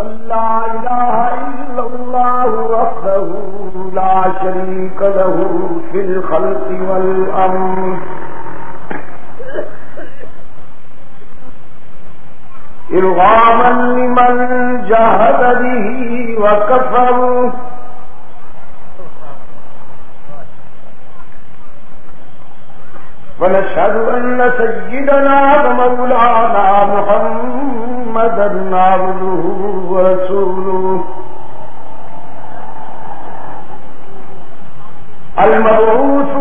أن لا إله إلا الله وحده لا شريك له في الخلق والأمر. إرغاما لمن جهد به وكفر ونشهد أن سيدنا ومولانا محمدا عبده ورسوله. المبعوث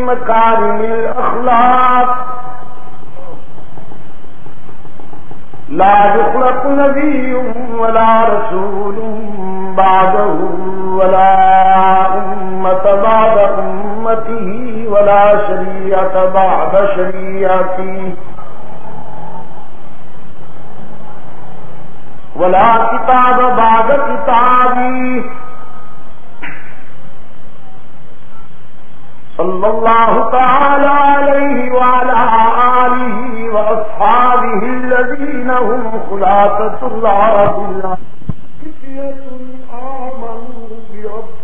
مكارم الأخلاق. لا يخلق نبي ولا رسول بعده ولا أمة بعد أمته ولا شريعة بعد شريعته ولا كتاب بعد كتابه. صلى الله تعالى عليه وعلى آله وأصحابه الذين هم خلاصة الله آمنوا بربهم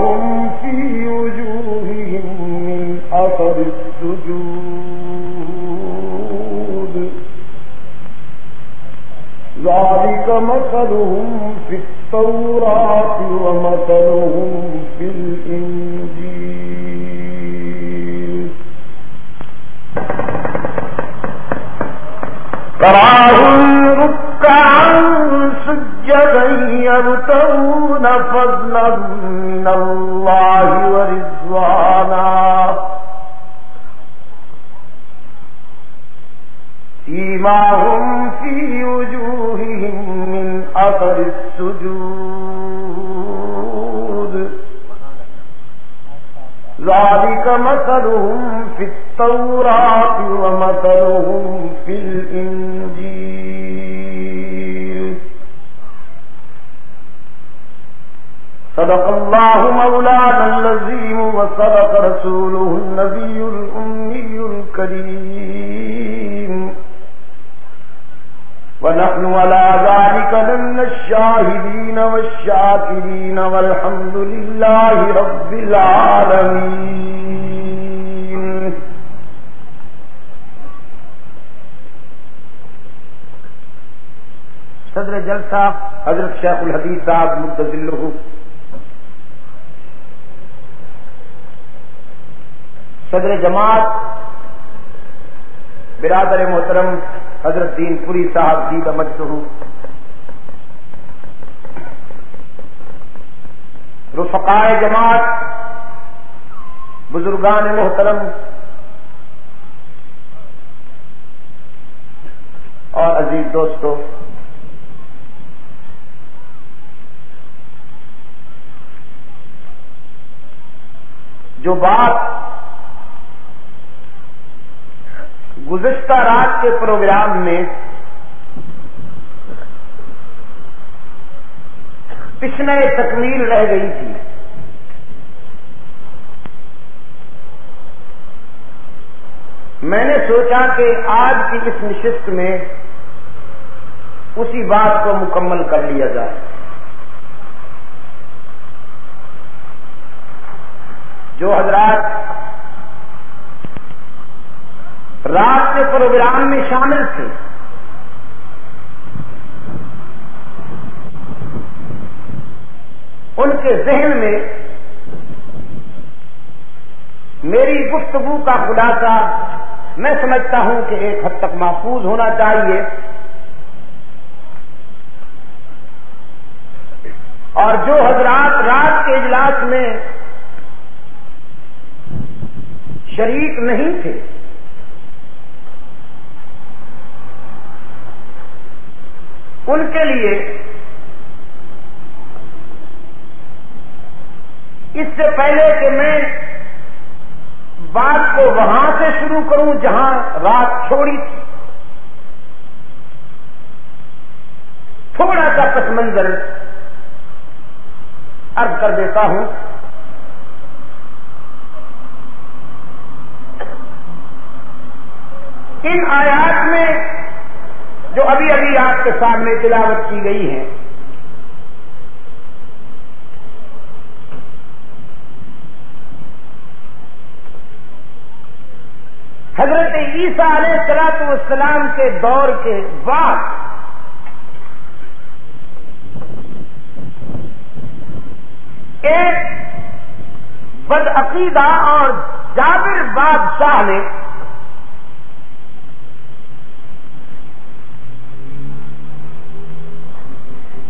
فيما في وجوههم من أثر السجود. ذلك مثلهم في التوراة ومثلهم في الإنجيل. تراهم يبتغون فضلا من الله ورضوانا. سيماهم في وجوههم من أثر السجود. ذلك مثلهم في التوراة ومثلهم في الإنجيل. صدق الله مولانا اللزيم وصدق رسوله النبي الأمي الكريم. ونحن على ذلك لن الشاهدين والشاكرين والحمد لله رب العالمين. صدر جلسہ حضرت شیخ الحدیث صاحب مدل صدر جماعت، برادر محترم حضرت دین پوری صاحب جی کا مجھو رفقائے جماعت، بزرگان محترم، اور عزیز دوستو، جو بات گزشتہ رات کے پروگرام میں پچھلے تکمیل رہ گئی تھی۔ میں نے سوچا کہ آج کی اس نشست میں اسی بات کو مکمل کر لیا جائے۔ جو حضرات رات کے پروگرام میں شامل تھے۔ ان کے ذہن میں میری گفتگو کا خلاصہ میں سمجھتا ہوں کہ ایک حد تک محفوظ ہونا چاہیے۔ اور جو حضرات رات کے اجلاس میں شریک نہیں تھے ان کے لیے اس سے پہلے کہ میں بات کو وہاں سے شروع کروں جہاں رات چھوڑی تھی۔ تھوڑا سا پس منظر ارد کر دیتا ہوں۔ ان آیات جو ابھی ابھی آپ کے سامنے تلاوت کی گئی ہے۔ حضرت عیسیٰ علیہ سلاط والسلام کے دور کے بعد ایک بدعقیدہ اور جابر بادشاہ نے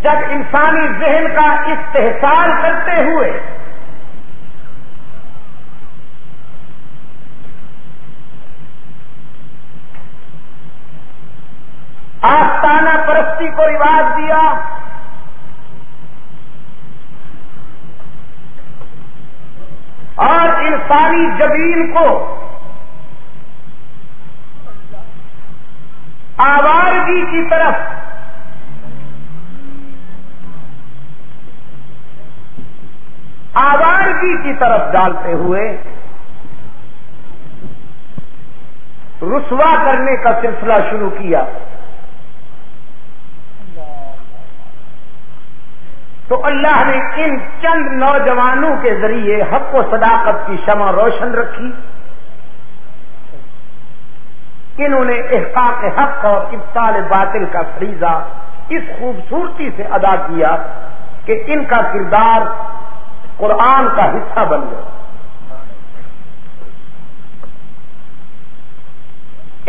جب انسانی ذہن کا استحصال کرتے ہوئے آستانہ پرستی کو رواج دیا۔ اور انسانی جبین کو آوارگی کی طرف آوارگی کی طرف ڈالتے ہوئے رسوا کرنے کا سلسلہ شروع کیا۔ تو اللہ نے ان چند نوجوانوں کے ذریعے حق و صداقت کی شمع روشن رکھی۔ انہوں نے احقاق حق اور ابتال باطل کا فریضہ اس خوبصورتی سے ادا کیا کہ ان کا کردار قرآن کا حصہ بن گیا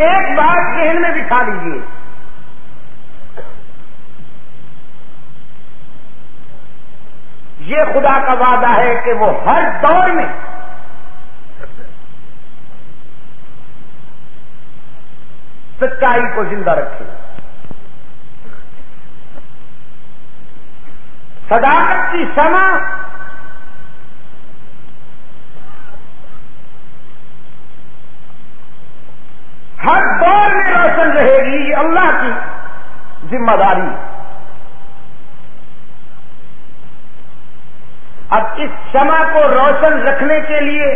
ایک بات ذہن میں بٹھا لیجیے یہ خدا کا وعدہ ہے کہ وہ ہر دور میں سچائی کو زندہ رکھے۔ صداقت کی سما ہر دور رہے گی یہ اللہ کی ذمہ داری۔ اب اس شمع کو روشن رکھنے کے لیے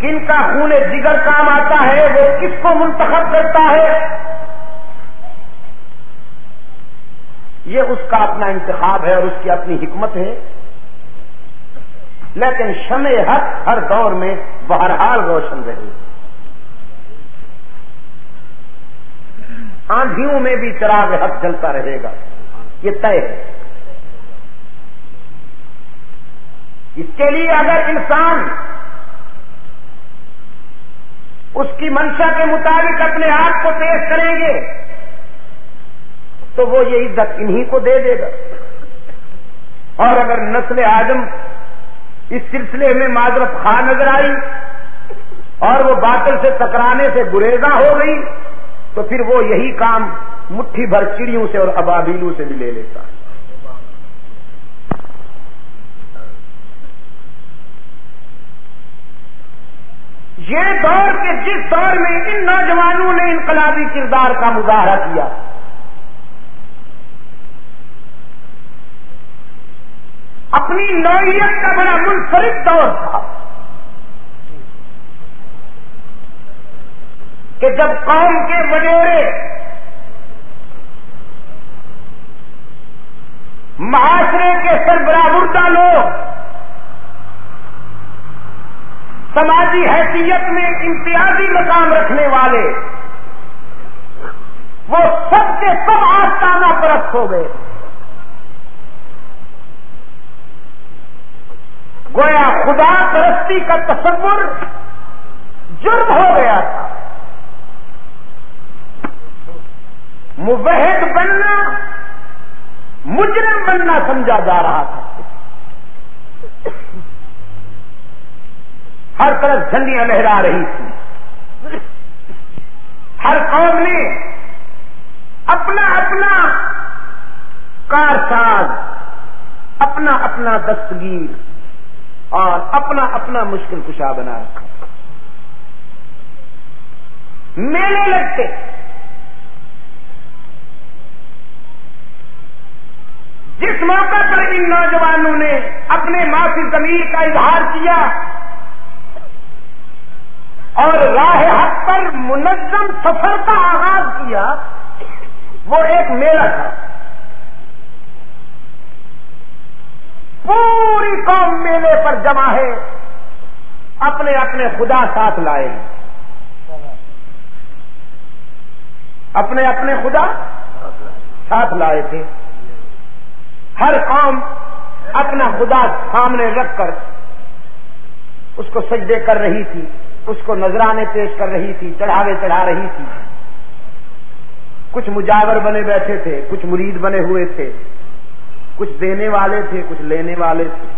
کن کا خون جگر کام آتا ہے وہ کس کو منتخب کرتا ہے؟ یہ اس کا اپنا انتخاب ہے اور اس کی اپنی حکمت ہے۔ لیکن شمع حق ہر دور میں بہرحال روشن رہے ہاں، آندھیوں میں بھی چراغ حق چلتا رہے گا۔ یہ طے ہے۔ اس کے لیے اگر انسان اس کی منشا کے مطابق اپنے آپ کو پیش کریں گے، تو وہ یہ عزت انہی کو دے دے گا۔ اور اگر نسل آدم اس سلسلے میں معذرت خواہ نظر آئی اور وہ باطل سے ٹکرانے سے گریزا ہو گئی تو پھر وہ یہی کام مٹھی بھر چڑیوں سے اور ابابیلوں سے بھی لے لیتا ہے۔ یہ دور کے جس دور میں ان نوجوانوں نے انقلابی کردار کا مظاہرہ کیا، اپنی نوعیت کا بڑا منفرد دور تھا۔ کہ جب قوم کے وڈیرے معاشرے کے سربراہ لوگ سماجی حیثیت میں امتیازی مقام رکھنے والے، وہ سب کے سب آستانہ پرست ہو گئے۔ گویا خدا پرستی کا تصور جرم ہو گیا تھا۔ مبحد بننا، مجرم بننا سمجھا جا رہا تھا۔ ہر طرف جھنڈیاں لہرا رہی تھی ہر قوم نے اپنا اپنا کارساز، اپنا اپنا دستگیر اور اپنا اپنا مشکل کشا بنا رکھا۔ میلے لگتے۔ جس موقع پر ان نوجوانوں نے اپنے معافی ضمیر کا اظہار کیا اور راہ حق پر منظم سفر کا آغاز کیا، وہ ایک میلہ تھا۔ پوری قوم میلے پر جمع ہے، اپنے اپنے خدا ساتھ لائے۔ اپنے اپنے خدا ساتھ لائے تھے۔ ہر قوم اپنا خدا سامنے رکھ کر اس کو سجدے کر رہی تھی، اس کو نذرانے پیش کر رہی تھی، چڑھاوے چڑھا رہی تھی۔ کچھ مجاور بنے بیٹھے تھے، کچھ مرید بنے ہوئے تھے۔ کچھ دینے والے تھے، کچھ لینے والے تھے۔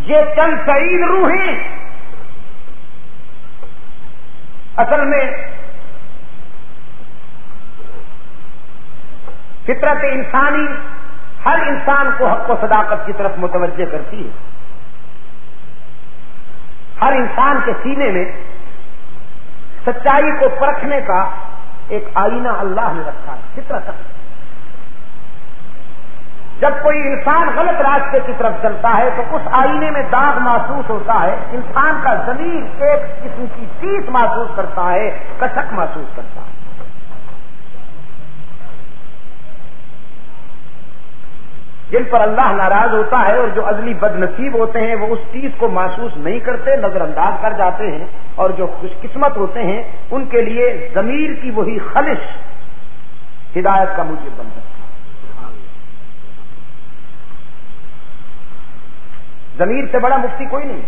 یہ چند سعید روحیں اصل میں فطرت انسانی ہر انسان کو حق و صداقت کی طرف متوجہ کرتی ہے۔ ہر انسان کے سینے میں سچائی کو پرکھنے کا ایک آئینہ اللہ نے رکھا ہے، فطرت۔ جب کوئی انسان غلط راستے کی طرف چلتا ہے تو اس آئینے میں داغ محسوس ہوتا ہے، انسان کا زمین ایک قسم کی چیز محسوس کرتا ہے کشک محسوس کرتا ہے۔ جن پر اللہ ناراض ہوتا ہے اور جو ازلی بد نصیب ہوتے ہیں وہ اس چیز کو محسوس نہیں کرتے نظر انداز کر جاتے ہیں اور جو خوش قسمت ہوتے ہیں، ان کے لیے ضمیر کی وہی خلش ہدایت کا مجھے بن سکتا ضمیر سے بڑا مفتی کوئی نہیں۔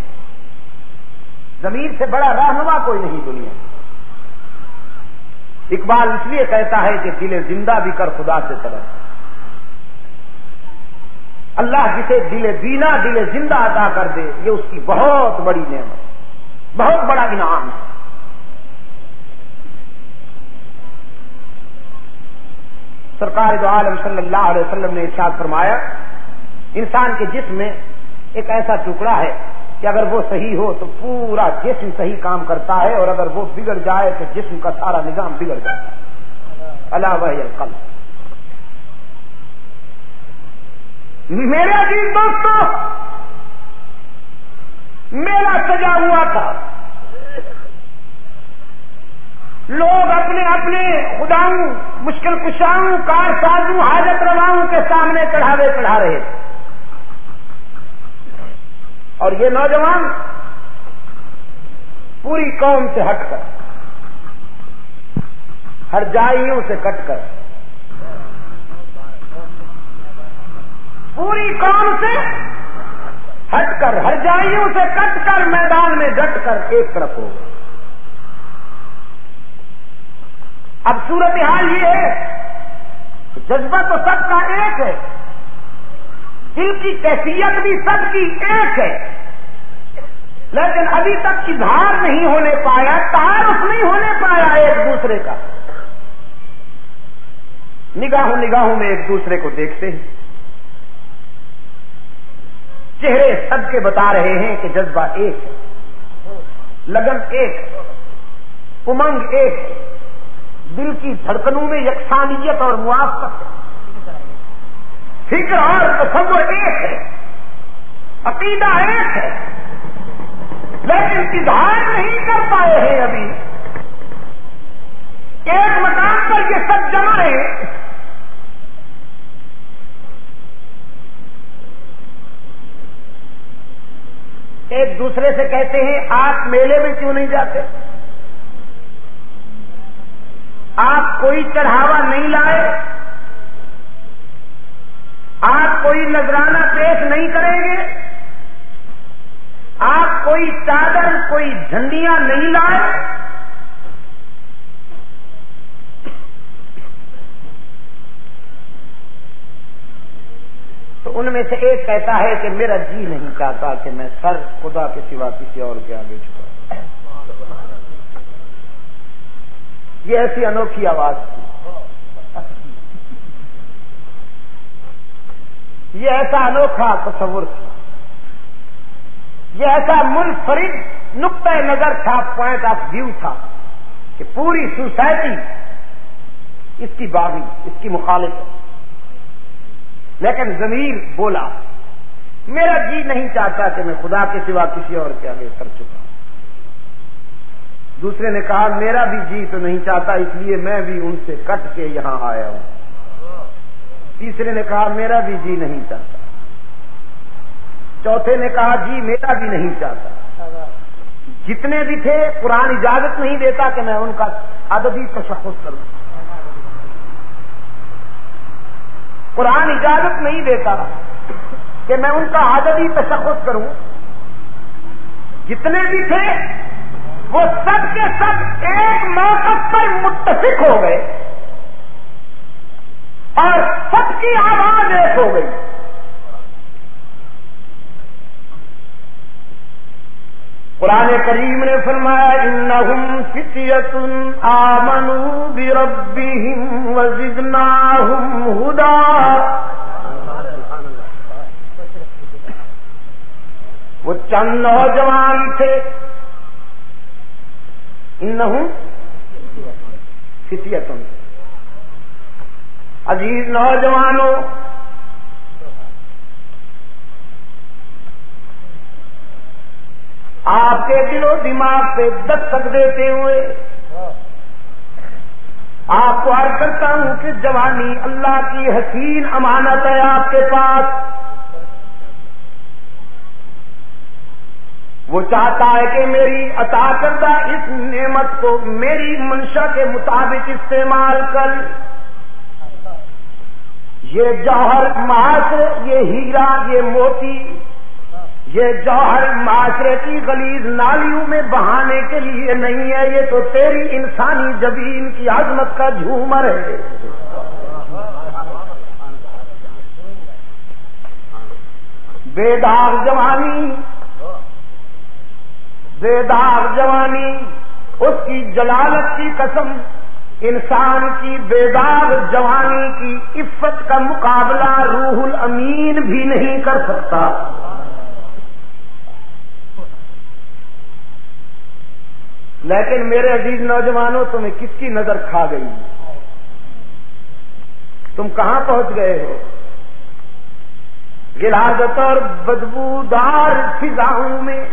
ضمیر سے بڑا رہنما کوئی نہیں دنیا۔ اقبال اس لیے کہتا ہے کہ دل زندہ بھی کر خدا سے طرف اللہ جسے دل بینا دل زندہ ادا کر دے، یہ اس کی بہت بڑی نعمت بہت بڑا انعام ہے۔ سرکار جو عالم صلی اللہ علیہ وسلم نے ارشاد فرمایا، انسان کے جسم میں ایک ایسا ٹکڑا ہے کہ اگر وہ صحیح ہو تو پورا جسم صحیح کام کرتا ہے اور اگر وہ بگڑ جائے تو جسم کا سارا نظام بگڑ جاتا ہے۔ اللہ وحی القلب۔ میرے عزیز دوستو، میرا سجا ہوا تھا۔ لوگ اپنے اپنے خداؤں، مشکل کشاؤں، کار سازوں، حاجت رواؤں کے سامنے چڑھاوے چڑھا رہے اور یہ نوجوان پوری قوم سے ہٹ کر، ہر جائیوں سے کٹ کر پوری قوم سے ہٹ کر ہر جائیوں سے کٹ کر میدان میں ڈٹ کر ایک طرف ہو اب صورتحال یہ ہے جذبہ تو سب کا ایک ہے، دل کی کیفیت بھی سب کی ایک ہے، لیکن ابھی تک اظہار نہیں ہونے پایا تعارف نہیں ہونے پایا ایک دوسرے کا۔ نگاہوں نگاہوں میں ایک دوسرے کو دیکھتے ہیں۔ چہرے سب کے بتا رہے ہیں کہ جذبہ ایک ہے۔ لگن ایک امنگ ایک دل کی دھڑکنوں میں یکسانیت اور موافقت فکر اور تصور ایک ہے۔ عقیدہ ایک ہے۔ لیکن اظہار نہیں کر پائے ہیں ابھی۔ ایک مکان پر یہ سب جمع ہے ایک دوسرے سے کہتے ہیں، آپ میلے میں کیوں نہیں جاتے؟ آپ کوئی چڑھاوا نہیں لائے، آپ کوئی نذرانہ پیش نہیں کریں گے، آپ کوئی چادر، کوئی جھنڈیاں نہیں لائے تو ان میں سے ایک کہتا ہے کہ میرا جی نہیں چاہتا کہ میں سر خدا کے سوا کسی اور کے آگے چکا یہ ایسی انوکھی آواز تھی۔ یہ ایسا انوکھا تصور تھا۔ یہ ایسا منفرد نقطۂ نظر تھا پوائنٹ آف ویو تھا کہ پوری سوسائٹی اس کی باغی، اس کی مخالف ہے۔ لیکن ضمیر بولا، میرا جی نہیں چاہتا کہ میں خدا کے سوا کسی اور کے آگے کر چکا ہوں۔ دوسرے نے کہا، میرا بھی جی تو نہیں چاہتا، اس لیے میں بھی ان سے کٹ کے یہاں آیا ہوں۔ تیسرے نے کہا، میرا بھی جی نہیں چاہتا۔ چوتھے نے کہا جی میرا بھی نہیں چاہتا۔ جتنے بھی تھے، قرآن اجازت نہیں دیتا کہ میں ان کا ادبی تشخص کروں۔ قرآن اجازت نہیں دیتا کہ میں ان کا عادتی تشخص کروں۔ جتنے بھی تھے، وہ سب کے سب ایک موقف پر متفق ہو گئے اور سب کی آواز ایک ہو گئی۔ قرآن کریم نے فرمایا، انہم فتیت آمنوا بربہم وزدناہم ہدا. وہ چند نوجوان تھے۔ انہم فتیت عزیز نوجوانوں آپ کے دل و دماغ پہ دستک دیتے ہوئے آپ کو عرض کرتا ہوں کہ جوانی اللہ کی حسین امانت ہے آپ کے پاس۔ وہ چاہتا ہے کہ میری عطا کردہ اس نعمت کو میری منشا کے مطابق استعمال کر۔ یہ جوہر معاشر یہ ہیرا، یہ موتی یہ جوہر معاشرے کی غلیظ نالیوں میں بہانے کے لیے نہیں ہے، یہ تو تیری انسانی زمین کی عظمت کا جھومر ہے۔ بے داغ جوانی بے داغ جوانی، اس کی جلالت کی قسم، انسان کی بے داغ جوانی کی عفت کا مقابلہ روح الامین بھی نہیں کر سکتا۔ لیکن میرے عزیز نوجوانوں، تمہیں کس کی نظر کھا گئی؟ تم کہاں پہنچ گئے ہو؟ گلاگت اور بدبودار فضاؤں میں۔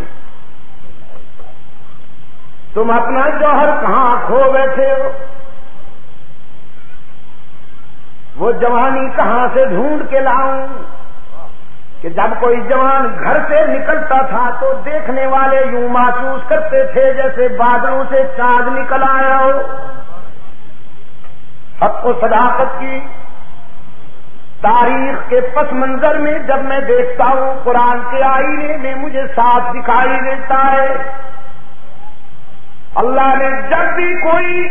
تم اپنا جوہر کہاں کھو بیٹھے ہو؟ وہ جوانی کہاں سے ڈھونڈ کے لاؤں؟ کہ جب کوئی جوان گھر سے نکلتا تھا تو دیکھنے والے یوں محسوس کرتے تھے جیسے بادلوں سے چاند نکل آیا ہو۔ حق و صداقت کی تاریخ کے پس منظر میں جب میں دیکھتا ہوں، قرآن کے آئینے میں مجھے ساتھ دکھائی دیتا ہے۔ اللہ نے جب بھی کوئی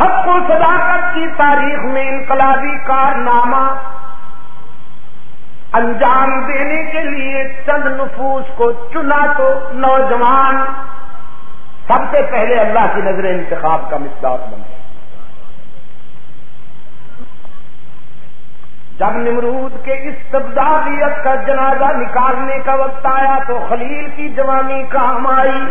حق و صداقت کی تاریخ میں انقلابی کارنامہ انجام دینے کے لیے چند نفوس کو چنا تو نوجوان سب سے پہلے اللہ کی نظر انتخاب کا مقدار بن جب نمرود کے اس تبدالیت کا جنازہ نکالنے کا وقت آیا تو خلیل کی جوانی کام آئی۔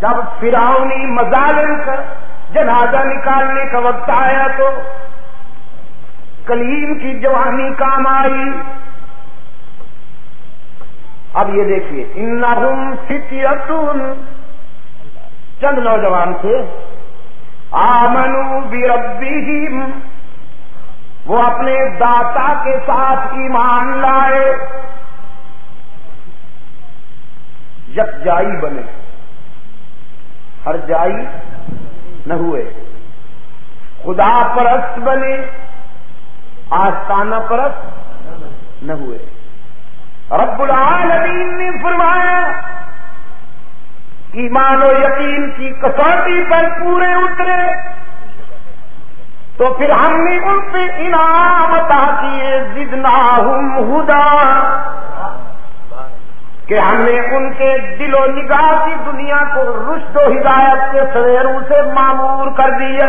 جب فراؤنی مظالم کا جنازہ نکالنے کا وقت آیا تو کلیم کی جوانی کام آئی۔ اب یہ دیکھیے ان فتیتن چند نوجوان تھے۔ آمنو بربی وہ اپنے داتا کے ساتھ ایمان لائے۔ یک جائی بنے۔ ہر جائی نہ ہوئے۔ خدا پرست بنے۔ آستانہ پرست نہ ہوئے۔ رب العالمین نے فرمایا، ایمان و یقین کی کسوٹی پر پورے اترے، تو پھر ہم نے ان پہ انعام عطا کیے جدنا ہم ہدا، کہ ہم نے ان کے دل و نگاہ کی دنیا کو رشد و ہدایت کے سویروں سے معمور کر دیا۔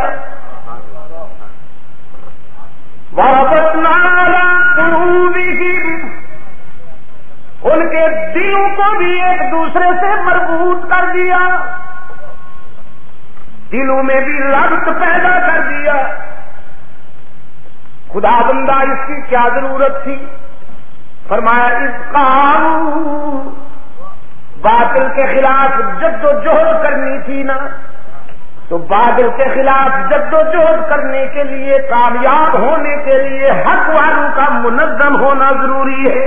ان کے دلوں کو بھی ایک دوسرے سے مربوط کر دیا۔ دلوں میں بھی ربط پیدا کر دیا۔ خدا بندہ، اس کی کیا ضرورت تھی؟ فرمایا اس کام باطل کے خلاف جد و جہد کرنی تھی نا۔ تو بادل کے خلاف جد و جہد کرنے کے لیے، کامیاب ہونے کے لیے حق والوں کا منظم ہونا ضروری ہے۔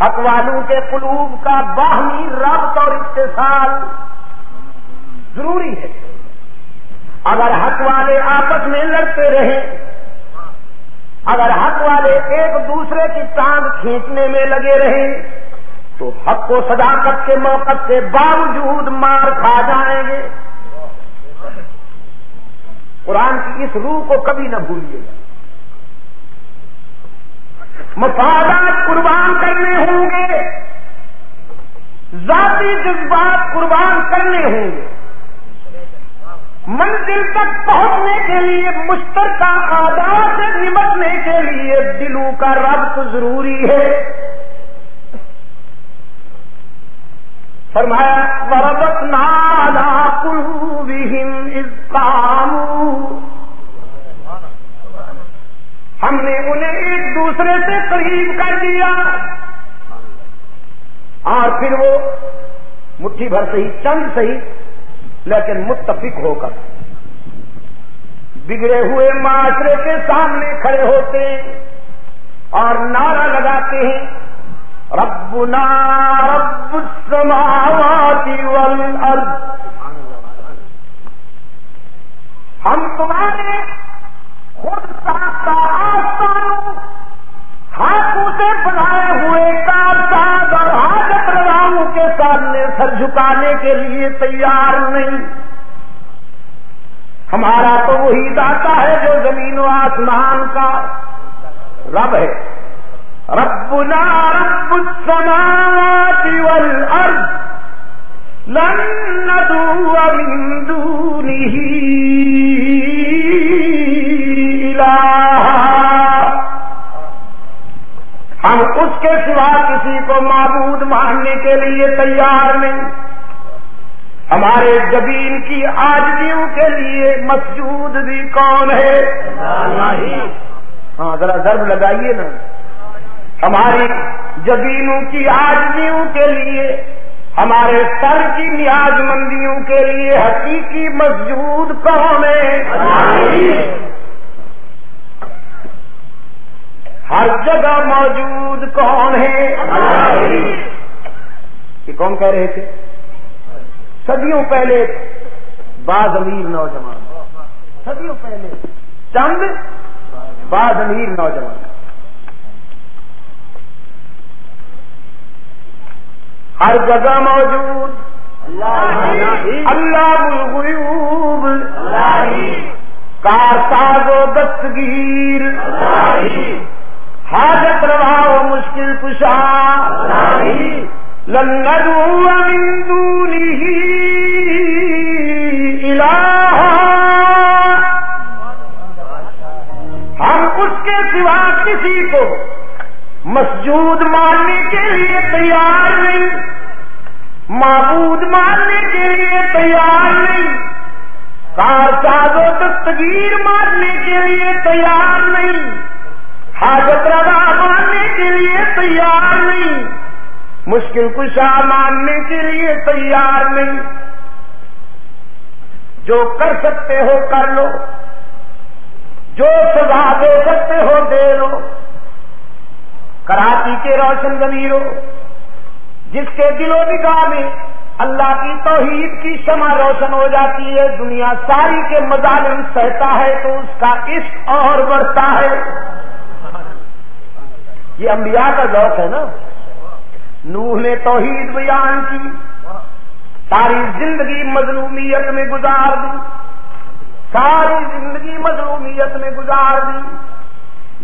حق والوں کے قلوب کا باہمی ربط اور اتصال ضروری ہے۔ اگر حق والے آپس میں لڑتے رہیں، اگر حق والے ایک دوسرے کی چاند کھینچنے میں لگے رہیں تو حق و صداقت کے موقع کے باوجود مار کھا جائیں گے۔ قرآن کی اس روح کو کبھی نہ بھولیے۔ گا مفادات قربان کرنے ہوں گے۔ ذاتی جذبات قربان کرنے ہوں گے۔ منزل تک پہنچنے کے لیے، مشترکہ آدار سے نمٹنے کے لیے دلوں کا ربط ضروری ہے۔ فرمایا بربت نادا ہم نے انہیں ایک دوسرے سے قریب کر دیا۔ اور پھر وہ مٹھی بھر صحیح، چند صحیح، لیکن متفق ہو کر بگڑے ہوئے معاشرے کے سامنے کھڑے ہوتے ہیں اور نعرہ لگاتے ہیں۔ ربنا رب السماوات والارض ہم تمہارے خود ساختہ آسمانوں ہاتھوں سے بنائے ہوئے کارساز اور حاجت رواؤں کے سامنے سر جھکانے کے لیے تیار نہیں۔ ہمارا تو وہی داتا ہے جو زمین و آسمان کا رب ہے۔ ربنا رب السماوات والأرض لن ندعو من دونه ہم اس کے سوا کسی کو معبود ماننے کے لیے تیار نہیں۔ ہمارے زبین کی آجیوں کے لیے مسجود بھی کون ہے؟ ہاں ذرا ضرب لگائیے نا۔ ہماری زمینوں کی آدمیوں کے لیے، ہمارے سر کی نیاز مندیوں کے لیے حقیقی مسجود کون ہے۔ ہر جگہ موجود کون ہے؟ یہ کون کہہ رہے تھے؟ صدیوں پہلے بعض امیر نوجوان۔ صدیوں پہلے چند بعض امیر نوجوان۔ ہر جگہ موجود۔ اللہ الغیوب کار ساز و دستگیر۔ حاجت روا و مشکل کشا۔ لنگد من دونه الہ ہم اس کے سوا کسی کو مسجود ماننے کے لیے تیار نہیں، معبود ماننے کے لیے تیار نہیں کار و دستگیر ماننے کے لیے تیار نہیں، حاجت روا ماننے کے لیے تیار نہیں، مشکل کشا ماننے کے لیے تیار نہیں۔ جو کر سکتے ہو کر لو، جو سزا دے سکتے ہو دے لو۔ کراچی کے روشن ضمیروں، جس کے دل و نگاہ میں اللہ کی توحید کی شمع روشن ہو جاتی ہے، دنیا ساری کے مظالم سہتا ہے تو اس کا عشق اور بڑھتا ہے۔ یہ انبیاء کا ذوق ہے نا؟ نوح نے توحید بیان کی، ساری زندگی مظلومیت میں گزار دی۔ ساری زندگی مظلومیت میں گزار دی۔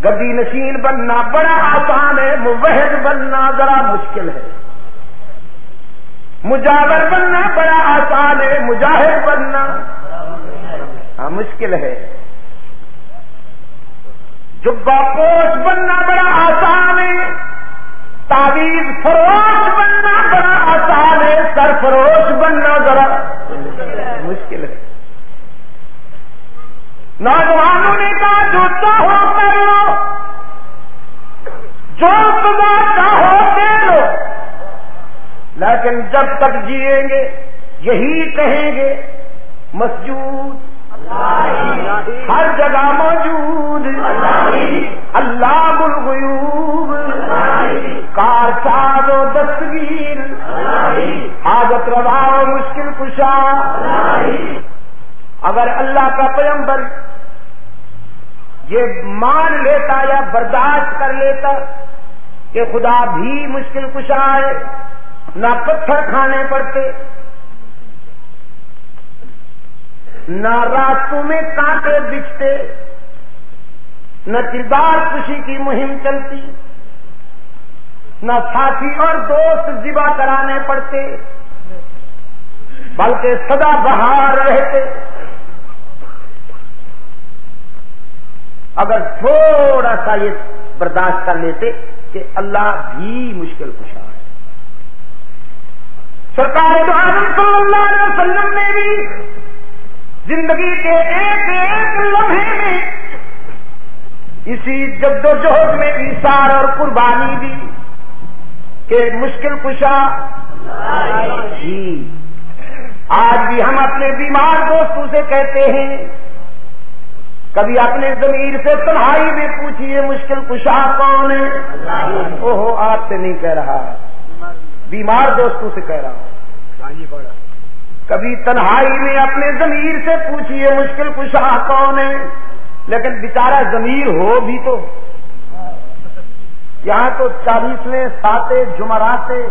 گدی نشین بننا بڑا آسان ہے مبحد بننا ذرا مشکل ہے۔ مجاور بننا بڑا آسان ہے، مجاہد بننا ہاں مشکل ہے۔ جبا پوش بننا بڑا آسان ہے، تعویذ فروش بننا بڑا آسان ہے سر فروش بننا ذرا مشکل ہے۔ نوجوانوں نے کہا جو چاہو لیکن جب تک جیئیں گے، یہی کہیں گے، مسجود، ہر جگہ موجود، اللہ الغیوب کار چاد و دستگیر، حاجت روا و مشکل کشا۔ اگر اللہ کا پیمبر یہ مان لیتا یا برداشت کر لیتا کہ خدا بھی مشکل کشا ہے نہ پتھر کھانے پڑتے، نہ راستوں میں کانٹے بچتے، نہ کردار خوشی کی مہم چلتی، نہ ساتھی اور دوست ذبا کرانے پڑتے، بلکہ سدا بہار رہتے۔ اگر تھوڑا سا یہ برداشت کر لیتے کہ اللہ بھی مشکل کشا۔ سرکار تو صلی اللہ علیہ وسلم نے بھی زندگی کے ایک ایک لمحے میں اسی جد و جہد میں ایسار اور قربانی دی کہ مشکل کشا جی۔ آج بھی ہم اپنے بیمار دوستوں سے کہتے ہیں، کبھی اپنے ضمیر سے تنہائی میں پوچھیے مشکل کشا کون ہے؟ اوہو، آپ سے نہیں کہہ رہا۔ بیمار دوستوں سے کہہ رہا ہوں۔ کبھی تنہائی میں اپنے ضمیر سے پوچھیے مشکل کشا کون ہے لیکن بیچارہ ضمیر ہو بھی تو۔ یہاں تو چالیسویں ساتے جمعراتے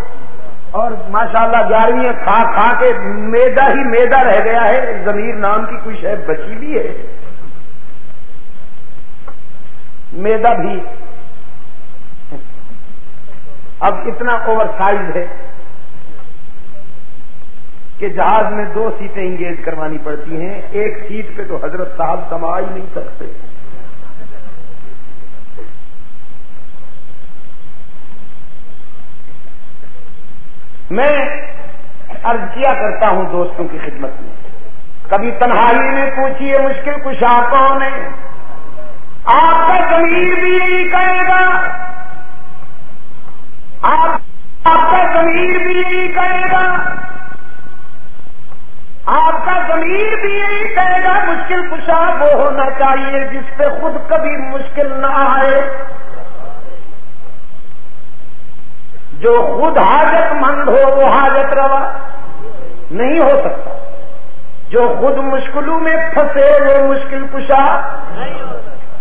اور ماشاءاللہ اللہ گیارہویں کھا کھا کے میدا ہی میدا رہ گیا ہے۔ ضمیر نام کی کوئی شہ بچی بھی ہے۔ میدا بھی اب اتنا اوور سائز ہے کہ جہاز میں دو سیٹیں انگیج کروانی پڑتی ہیں، ایک سیٹ پہ تو حضرت صاحب سما ہی نہیں سکتے میں عرض کیا کرتا ہوں دوستوں کی خدمت میں۔ کبھی تنہائی میں پوچھیے مشکل کشا کون ہے آپ کا ضمیر بھی یہی کہے گا۔ آپ آپ کا ضمیر بھی یہی کہے گا۔ آپ کا ضمیر بھی یہی کہے گا۔ مشکل کشا وہ ہونا چاہیے جس پہ خود کبھی مشکل نہ آئے۔ جو خود حاجت مند ہو وہ حاجت روا۔ نہیں ہو سکتا۔ جو خود مشکلوں میں پھنسے وہ مشکل کشا۔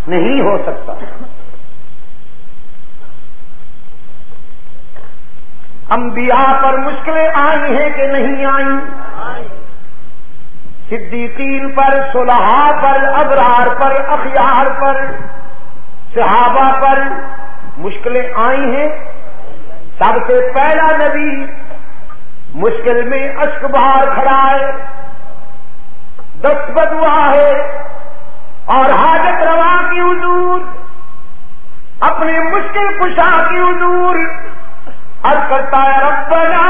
نہیں ہو سکتا۔ انبیاء پر مشکلیں آئی ہیں کہ نہیں آئی؟ صدیقین پر، صلحاء پر، ابرار پر، اخیار پر، صحابہ پر مشکلیں آئی ہیں۔ سب سے پہلا نبی مشکل میں اشک بہار کھڑا ہے دست بدوا ہے اور حاجت روا کی حضور، اپنے مشکل کشا کی حضور کرتا ہے ربنا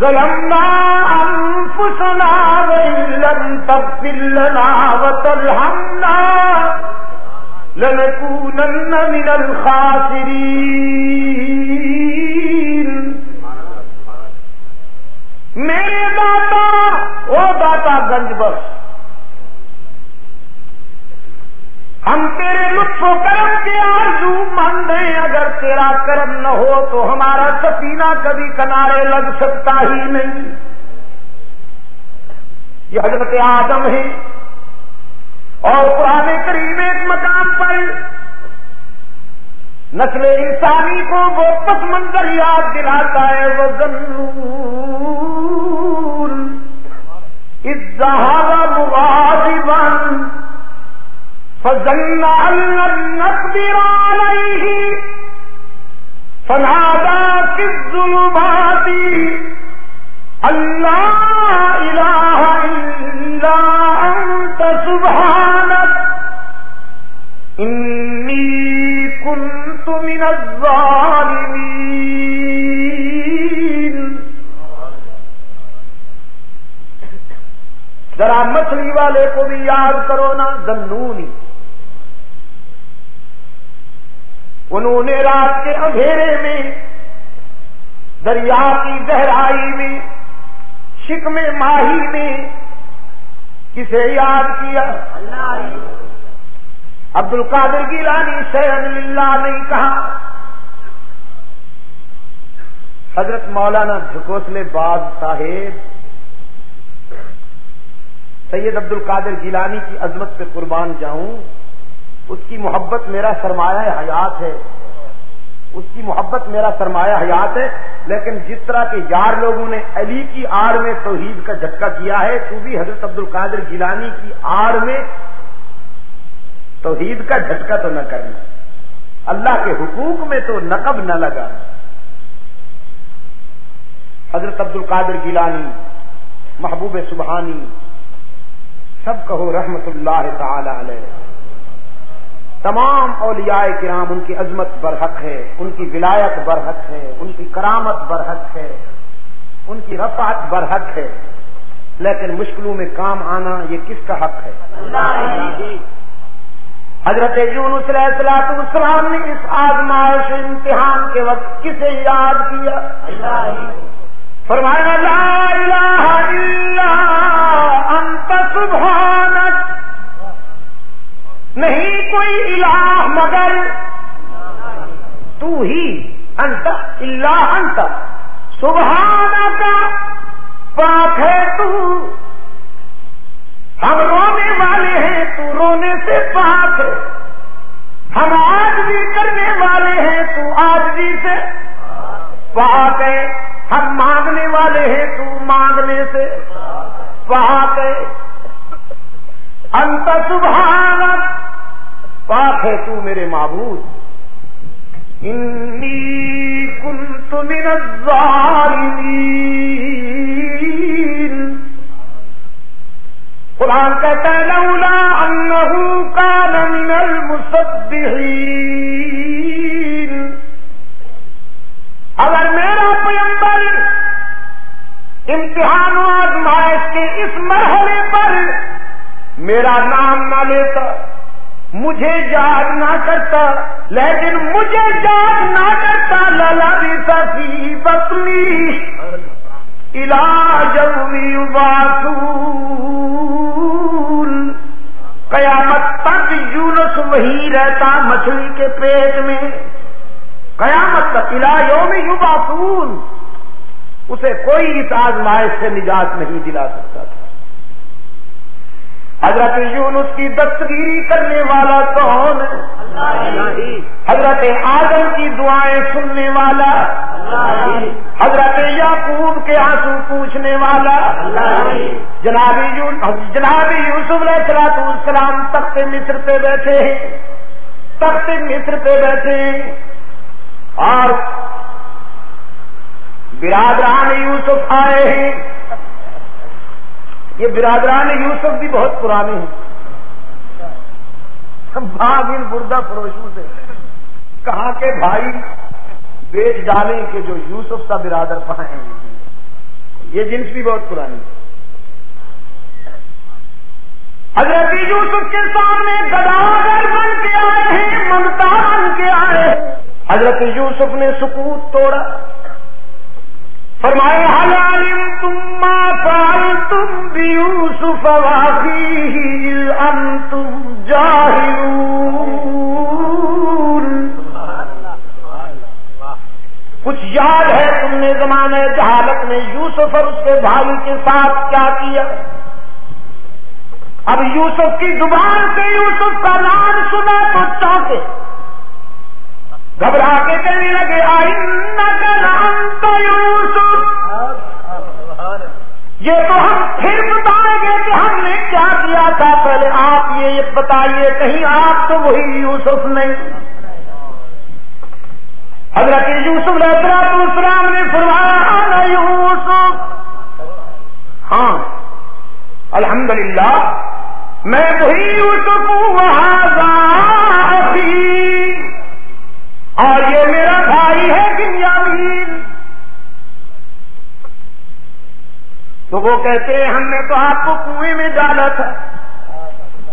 ظلمنا انفسنا وإن لم تغفر لنا وترحمنا لنكونن من الخاسرين میرے داتا وہ داتا گنج بخش۔ ہم تیرے لطف و کرم کے آرزو مند ہیں۔ اگر تیرا کرم نہ ہو تو ہمارا سفینہ کبھی کنارے لگ سکتا ہی نہیں۔ یہ حضرت آدم ہے اور پرانے قریب ایک مقام پر نسل انسانی کو وہ پس منظر یاد دلاتا ہے۔ وہ اس زہارا مغازبان فظن أن لن نقدر عليه. فنادى في الظلمات أن لا إله إلا أنت سبحانك. إني كنت من الظالمين. ذرا مچھلی والے کو بھی یاد کرو نا، زنونی. انہوں نے رات کے اندھیرے میں، دریا کی گہرائی میں شکم ماہی میں کسے یاد کیا؟ عبد القادر کی لانی شہن اللہ نے کہا۔ حضرت مولانا جھکوسلے باز صاحب، سید عبد القادر گیلانی کی عظمت پہ قربان جاؤں۔ اس کی محبت میرا سرمایہ حیات ہے۔ اس کی محبت میرا سرمایہ حیات ہے۔ لیکن جس طرح کے یار لوگوں نے علی کی آڑ میں توحید کا جھٹکا کیا ہے، تو بھی حضرت عبد القادر گیلانی کی آڑ میں توحید کا جھٹکا تو نہ کرنا۔ اللہ کے حقوق میں تو نقب نہ لگا حضرت عبد القادر گیلانی، محبوب سبحانی، سب کہو رحمت اللہ تعالی علیہ۔ تمام اولیاء کرام ان کی عظمت برحق ہے ان کی ولایت برحق ہے ان کی کرامت برحق ہے ان کی رفعت برحق ہے۔ لیکن مشکلوں میں کام آنا یہ کس کا حق ہے؟ حضرت یونس علیہ السلاط السلام نے اس آزمائش امتحان کے وقت کسے یاد کیا؟ فرمایا کوئی الہ مگر تو ہی انت، اللہ انت۔ سبحانہ کا پاک ہے تو۔ ہم رونے والے ہیں، تو رونے سے پاک ہے۔ ہم آج بھی کرنے والے ہیں، تو آج بھی سے پاک ہے۔ ہم مانگنے والے ہیں، تو مانگنے سے پاک ہے۔ انت سبحانک پاک ہے تو میرے معبود۔ انی کنت من الظالمین۔ قرآن کہتا ہے لولا انہو کان من المصدحین اگر میرا پیمبر امتحان و آزمائش کے اس مرحلے پر میرا نام نہ لیتا مجھے یاد نہ کرتا، لیکن مجھے یاد نہ کرتا، لالا بھی سسی بسلی علاج قیامت تک یونس وہی رہتا مچھلی کے پیٹ میں۔ قیامت تک علاج یوم اسے کوئی اس آزمائش سے نجات نہیں دلا سکتا تھا۔ حضرت یونس کی دستگیری کرنے والا کون؟ حضرت آدم کی دعائیں سننے والا؟ حضرت یعقوب کے آنسو پوچھنے والا؟ جناب جناب یوسف علیہ سلاط السلام تخت مصر پہ بیٹھے ہیں۔ تخت مصر پہ بیٹھے ہیں۔ اور برادران یوسف آئے ہیں۔ یہ برادران یوسف بھی بہت پرانے ہیں۔ باغ ان بردہ فروشوں سے۔ کہاں کے بھائی بیچ ڈالیں کہ جو یوسف کا برادر پائیں یہ جنس بھی بہت پرانی حضرت یوسف کے سامنے گداگر بن کے آئے ہیں ممتا بن کے آئے ہیں۔ حضرت یوسف نے سکوت توڑا۔ فرمایا فرمائے حلال تم پال تم بھی یوسف تم کچھ یاد ہے تم نے زمانے جہالت میں یوسف اور اس کے بھائی کے ساتھ کیا کیا؟ اب یوسف کی زبان سے یوسف کا نام سنا تو چاہتے گھبرا کے کہنے لگے نام تو یوسف. یہ تو ہم پھر بتائیں گے کہ ہم نے کیا کیا تھا۔ پہلے آپ یہ بتائیے کہیں آپ تو وہی یوسف نہیں؟ حضرت یوسف حضرت السلام نے فرمایا یوسف. ہاں الحمدللہ میں وہی یوسف وہاں اور یہ میرا بھائی ہے بنیامین۔ تو وہ کہتے ہیں، ہم نے تو آپ کو کنویں میں ڈالا تھا۔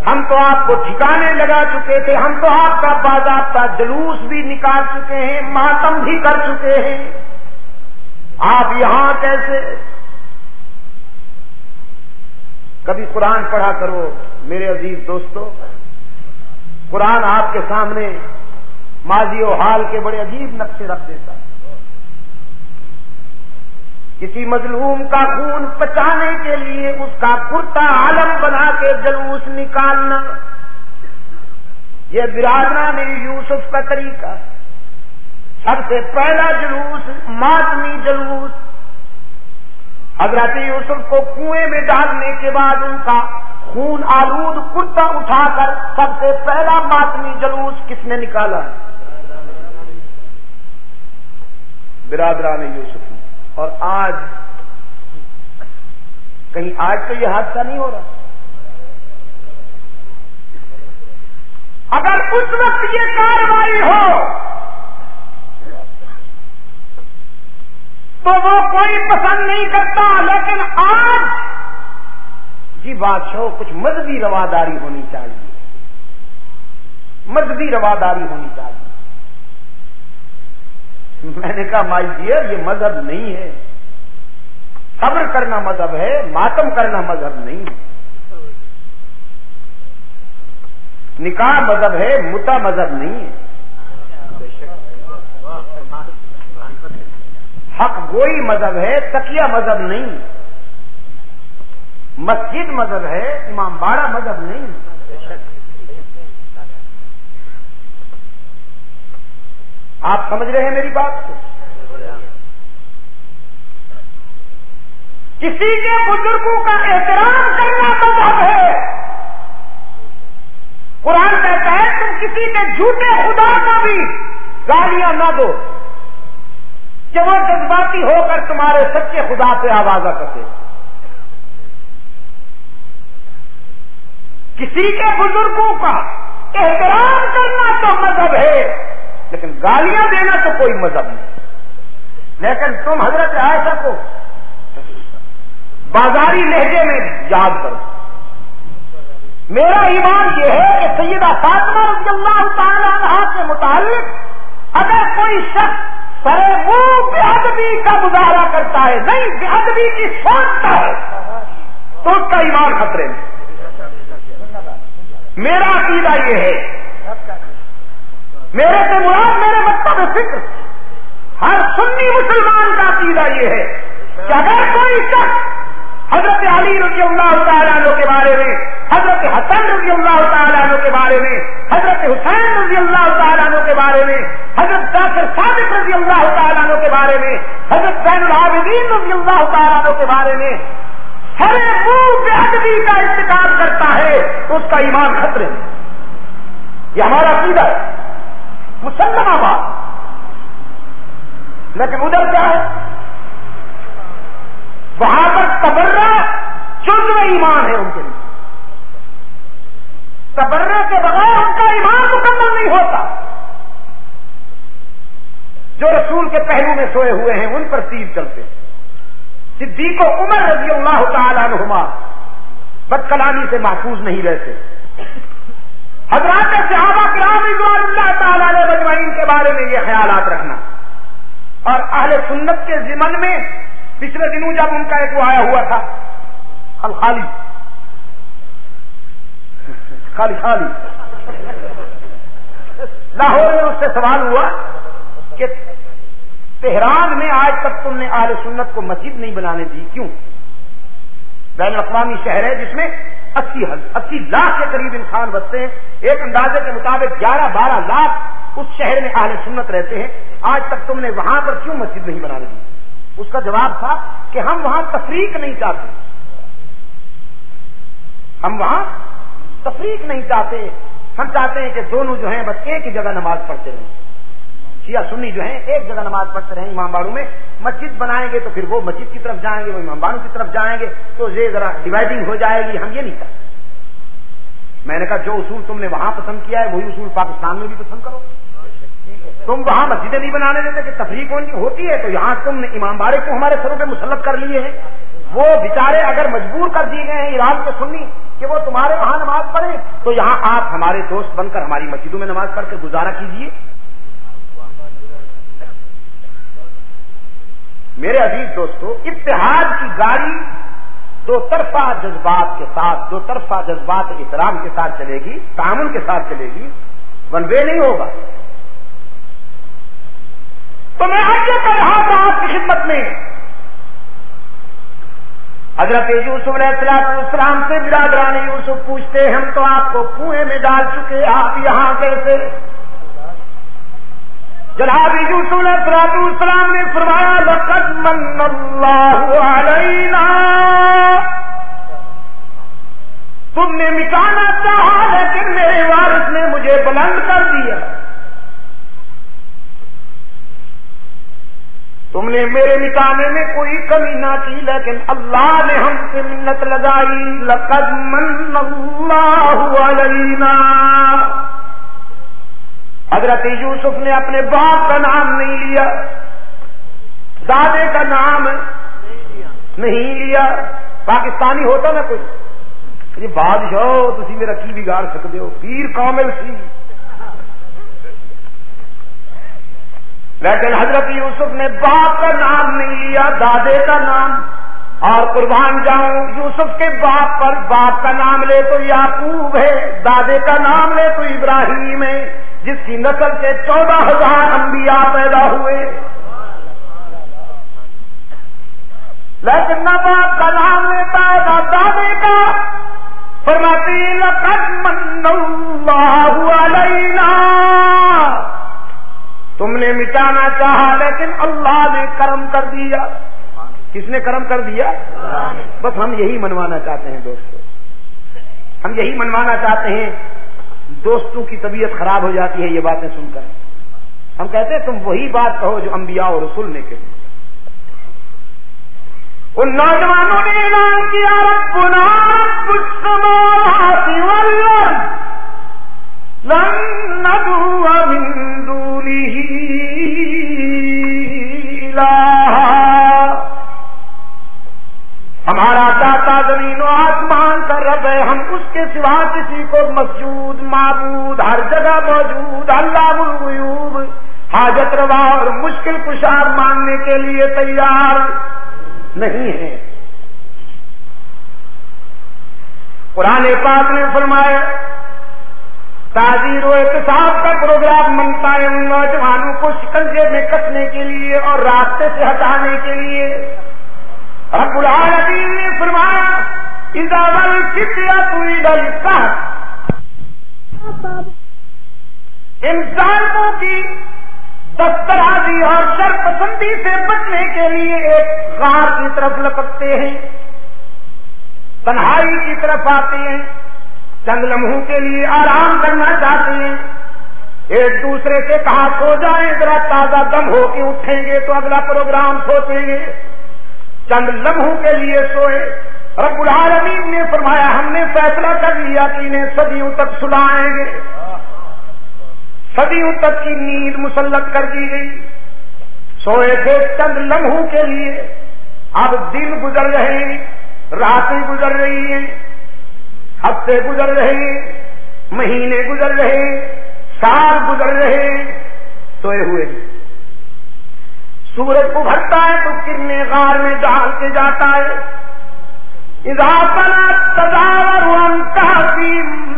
ہم تو آپ کو ٹھکانے لگا چکے تھے۔ ہم تو آپ کا باضابطہ جلوس بھی نکال چکے ہیں، ماتم بھی کر چکے ہیں۔ آپ یہاں کیسے؟ کبھی قرآن پڑھا کرو، میرے عزیز دوستو، قرآن آپ کے سامنے ماضی و حال کے بڑے عجیب نقشے رکھ دیتا۔ کسی مظلوم کا خون پچانے کے لیے اس کا کرتا عالم بنا کے جلوس نکالنا۔ یہ برادران یوسف کا طریقہ۔ سب سے پہلا جلوس ماتمی جلوس۔ حضرت یوسف کو کنویں میں ڈالنے کے بعد ان کا خون آلود کرتا اٹھا کر سب سے پہلا ماتمی جلوس کس نے نکالا؟ ہے برادران یوسف اور آج کہیں آج تو یہ حادثہ نہیں ہو رہا۔ اگر اس وقت یہ کاروائی ہو تو وہ کوئی پسند نہیں کرتا، لیکن آج جی بادشاہ کچھ مذہبی رواداری ہونی چاہیے۔ مذہبی رواداری ہونی چاہیے۔ میں نے کہا مائی ڈیئر، یہ مذہب نہیں ہے۔ صبر کرنا مذہب ہے، ماتم کرنا مذہب نہیں ہے۔ نکاح مذہب ہے، متا مذہب نہیں ہے۔ حق گوئی مذہب ہے تکیہ مذہب نہیں۔ مسجد مذہب ہے، امام باڑہ مذہب نہیں۔ آپ سمجھ رہے ہیں میری بات کو؟ کسی کے بزرگوں کا احترام کرنا مذہب ہے۔ قرآن کہتا ہے تم کسی کے جھوٹے خدا کا بھی گالیاں نہ دو۔ کہ وہ جذباتی ہو کر تمہارے سچے خدا پہ آوازہ کرتے کسی کے بزرگوں کا احترام کرنا تو مذہب ہے۔ لیکن گالیاں دینا تو کوئی مذہب نہیں۔ لیکن تم حضرت عائشہ کو بازاری لہجے میں یاد کرو۔ میرا ایمان یہ ہے کہ سیدہ فاطمہ رضی اللہ تعالیٰ عنہ کے متعلق اگر کوئی شخص سر منہ بے ادبی کا گزارا کرتا ہے، نہیں، بے ادبی کی سوچتا ہے، تو اس کا ایمان خطرے میں۔ میرا عقیدہ یہ ہے میرے سے مراد میرے مطلب فکر۔ ہر سنی مسلمان کا عقیدہ یہ ہے کہ اگر کوئی شخص حضرت علی رضی اللہ تعالیٰ عنہ کے بارے میں، حضرت حسن رضی اللہ تعالیٰ عنہ کے بارے میں، حضرت حسین رضی اللہ تعالیٰ عنہ کے بارے میں، حضرت ڈاکٹر صادق رضی اللہ تعالیٰ عنہ کے بارے میں، حضرت بین العابدین رضی اللہ تعالیٰ عنہ کے بارے میں، ہر منہ ادبی کا انتظار کرتا ہے تو اس کا ایمان خطرے میں یہ ہمارا عقیدہ ہے۔ مسلم آباد لیکن ادھر کیا ہے؟ وہاں پر تبرہ چند ایمان ہے ان کے لیے۔ تبرے کے بغیر ان کا ایمان مکمل نہیں ہوتا۔ جو رسول کے پہلو میں سوئے ہوئے ہیں، ان پر تیر چلتے صدیق و عمر رضی اللہ تعالیٰ عنہما بد کلامی سے محفوظ نہیں رہتے۔ حضرات صحابہ کرام رضوان اللہ تعالیٰ علیہ مجمعین کے بارے میں یہ خیالات رکھنا۔ اور اہل سنت کے ضمن میں پچھلے دنوں جب ان کا ایک وہ آیا ہوا تھا الخالی خالی۔ خالی لاہور میں اس سے سوال ہوا کہ تہران میں آج تک تم نے آل سنت کو مسجد نہیں بنانے دی، کیوں؟ بین الاقوامی شہر ہے جس میں اسی اسی لاکھ کے قریب انسان بستے ہیں۔ ایک اندازے کے مطابق گیارہ، بارہ لاکھ اس شہر میں اہل سنت رہتے ہیں۔ آج تک تم نے وہاں پر کیوں مسجد نہیں بنانے دی؟ اس کا جواب تھا کہ ہم وہاں تفریق نہیں چاہتے۔ ہم وہاں تفریق نہیں چاہتے۔ ہم چاہتے ہیں کہ دونوں جو ہیں بس ایک ہی جگہ نماز پڑھتے رہیں۔ شیعہ سنی جو ہیں، ایک جگہ نماز پڑھتے رہیں امام باڑوں میں، مسجد بنائیں گے تو پھر وہ مسجد کی طرف جائیں گے، وہ امام باڑوں کی طرف جائیں گے، تو یہ ذرا ڈیوائڈنگ ہو جائے گی، ہم یہ نہیں چاہتے میں نے کہا، جو اصول تم نے وہاں پسند کیا ہے، وہی اصول پاکستان میں بھی پسند کرو۔ تم وہاں مسجدیں نہیں بنانے دیتے کہ تفریح ہوتی ہے، تو یہاں تم نے امام باڑے کو ہمارے سروں پہ مسلط کر لیے ہیں۔ وہ بیچارے اگر مجبور کر دیے گئے ہیں ایران کے سنی کہ وہ تمہارے وہاں نماز پڑھے تو یہاں آپ ہمارے دوست بن کر ہماری مسجدوں میں نماز پڑھ کر گزارا کیجیے میرے عزیز دوستو، اتحاد کی گاڑی دو طرفہ جذبات کے ساتھ، دو طرفہ جذبات احترام کے ساتھ چلے گی تعامل کے ساتھ چلے گی۔ ون وے نہیں ہوگا۔ تو میں آگے کر رہا تھا آپ کی خدمت میں حضرت یوسف علیہ السلام السلام سے برادران یوسف پوچھتے ہم تو آپ کو کنویں میں ڈال چکے آپ یہاں کیسے جناب یوسف علیہ السلام السلام نے فرمایا، لقد من اللہ علینا. تم نے مٹانا چاہا لیکن میرے وارث نے مجھے بلند کر دیا۔ تم نے میرے مٹانے میں کوئی کمی نہ کی لیکن اللہ نے ہم سے منت لگائی، لقد من اللہ علینا. حضرت یوسف نے اپنے باپ کا نام نہیں لیا دادے کا نام نہیں لیا۔ پاکستانی ہوتا نا کوئی؟ بادشاہ تھی میرا کی بگاڑ سکتے ہو؟ پیر کامل سی۔ لیکن حضرت یوسف نے باپ کا نام نہیں لیا دادے کا نام۔ اور قربان جاؤں، یوسف کے باپ پر باپ کا نام لے تو یعقوب ہے دادے کا نام لے تو ابراہیم ہے۔ جس کی نسل سے چودہ ہزار انبیاء پیدا ہوئے۔ لیکن نہ باپ کا نام لیتا ہے نہ دادے کا فرماتی لقد من اللہ علینا۔ تم نے مٹانا چاہا، لیکن اللہ نے کرم کر دیا۔ کس نے کرم کر دیا؟ بس ہم یہی منوانا چاہتے ہیں دوستوں ہم یہی منوانا چاہتے ہیں دوستوں کی طبیعت خراب ہو جاتی ہے، یہ باتیں سن کر۔ ہم کہتے ہیں، تم وہی بات کہو جو انبیاء اور رسول نے کہ ان نوجوانوں نے اعلان کیا لن من دونه ہمارا داتا زمین و رب ہے، ہم اس کے سوا کسی کو مسجود، معبود، ہر جگہ موجود، اللہ الغیوب حاجت روا اور مشکل دل کشار ماننے کے لیے تیار نہیں ہیں قرآن پاک نے فرمایا، تعزیر و احتساب کا پروگرام بنتا ہے ان نوجوانوں کو شکنجے میں کٹنے کے لیے اور راستے سے ہٹانے کے لیے۔ رب العالمین نے فرمایا انسانوں کی دسترازی اور شر پسندی سے بچنے کے لیے ایک غار کی طرف لپکتے ہیں، تنہائی کی طرف آتے ہیں چند لمحوں کے لیے آرام کرنا چاہتے ہیں۔ ایک دوسرے سے کہا، سو جائیں، ذرا تازہ دم ہو کے اٹھیں گے تو اگلا پروگرام سوچیں گے۔ چند لمحوں کے لیے سوئے رب العالمین نے فرمایا، ہم نے فیصلہ کر لیا کہ انہیں صدیوں تک سلائیں گے۔ صدیوں تک کی نیند مسلط کر دی گئی۔ سوئے تھے چند لمحوں کے لیے اب دن گزر رہے ہیں، راتیں گزر رہی ہیں، ہفتے گزر رہے ہیں، مہینے گزر رہے سال گزر رہے سوئے ہوئے سورج کو بھرتا ہے تو کرنے غار میں ڈال کے جاتا ہے۔ اضافہ تداور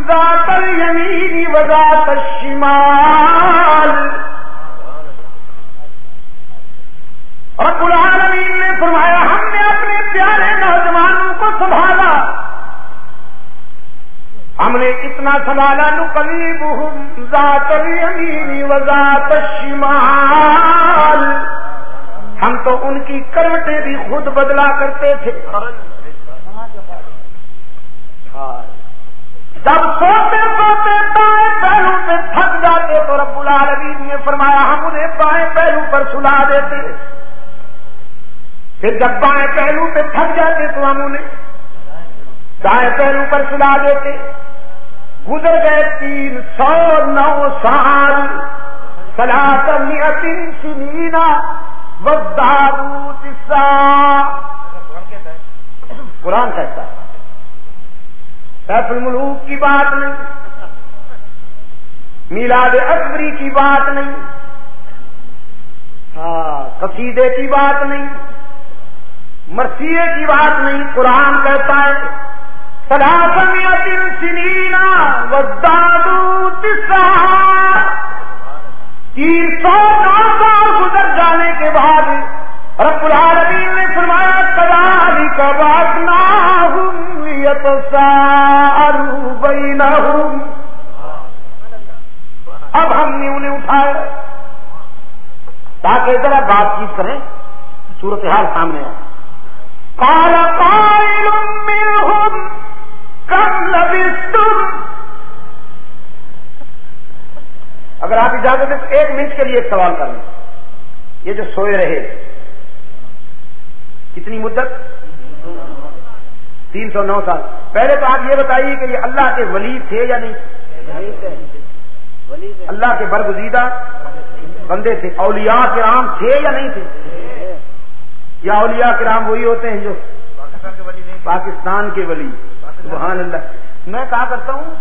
ذات الیمین وذات الشمال. اور العالمین نے فرمایا، ہم نے اپنے پیارے نوجوانوں کو سنبھالا۔ ہم نے اتنا سنبھالا نو قریب ذات الیمین وذات الشمال۔ ہم تو ان کی کروٹیں بھی خود بدلا کرتے تھے۔ جب سوتے سوتے بائیں پہلو پہ تھک جاتے تو رب العالمین نے فرمایا، ہم انہیں بائیں پہلو پر سلا دیتے۔ پھر جب بائیں پہلو پہ تھک جاتے تو ہم انہیں دائیں پہلو پر سلا دیتے۔ گزر گئے تین سو نو سال سلا تین سنینا قرآن کہتا ہے۔ سیف الملوک کی بات نہیں۔ میلاد اکبری کی بات نہیں۔ ہاں قصیدے کی بات نہیں۔ مرثیے کی بات نہیں، قرآن کہتا ہے سداسن سنینا ودادو تسا تین سو نو سال گزر جانے کے بعد رب العالمین بينهم. اب ہم نے انہیں اٹھائے تاکہ ذرا بات چیت کریں صورت حال سامنے آئے۔ کالا کام کم لبستم اگر آپ اجازت دیں تو ایک منٹ کے لیے ایک سوال کر لیں۔ یہ جو سوئے رہے، کتنی مدت؟ تین سو نو سال۔ پہلے تو آپ یہ بتائیے کہ یہ اللہ کے ولی تھے یا نہیں؟ اللہ کے برگزیدہ بندے تھے۔ اولیاء کے رام تھے یا نہیں تھے؟ یا اولیاء کے رام وہی ہوتے ہیں جو پاکستان کے ولی۔ سبحان اللہ۔ میں کہا کرتا ہوں،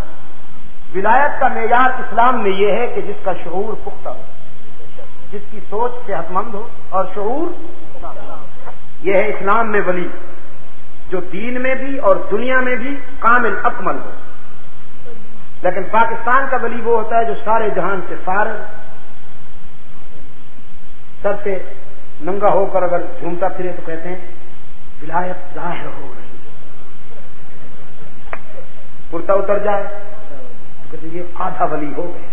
ولایت کا معیار اسلام میں یہ ہے کہ جس کا شعور پختہ ہو، جس کی سوچ صحت مند ہو اور شعور یہ ہے اسلام میں ولی۔ جو دین میں بھی اور دنیا میں بھی کامل اکمل ہو۔ لیکن پاکستان کا ولی وہ ہوتا ہے جو سارے جہان سے فارغ، سر سے ننگا ہو کر اگر جھومتا پھرے تو کہتے ہیں، ولایت ظاہر ہو رہی کرتا اتر جائے یہ آدھا ولی ہو گئے۔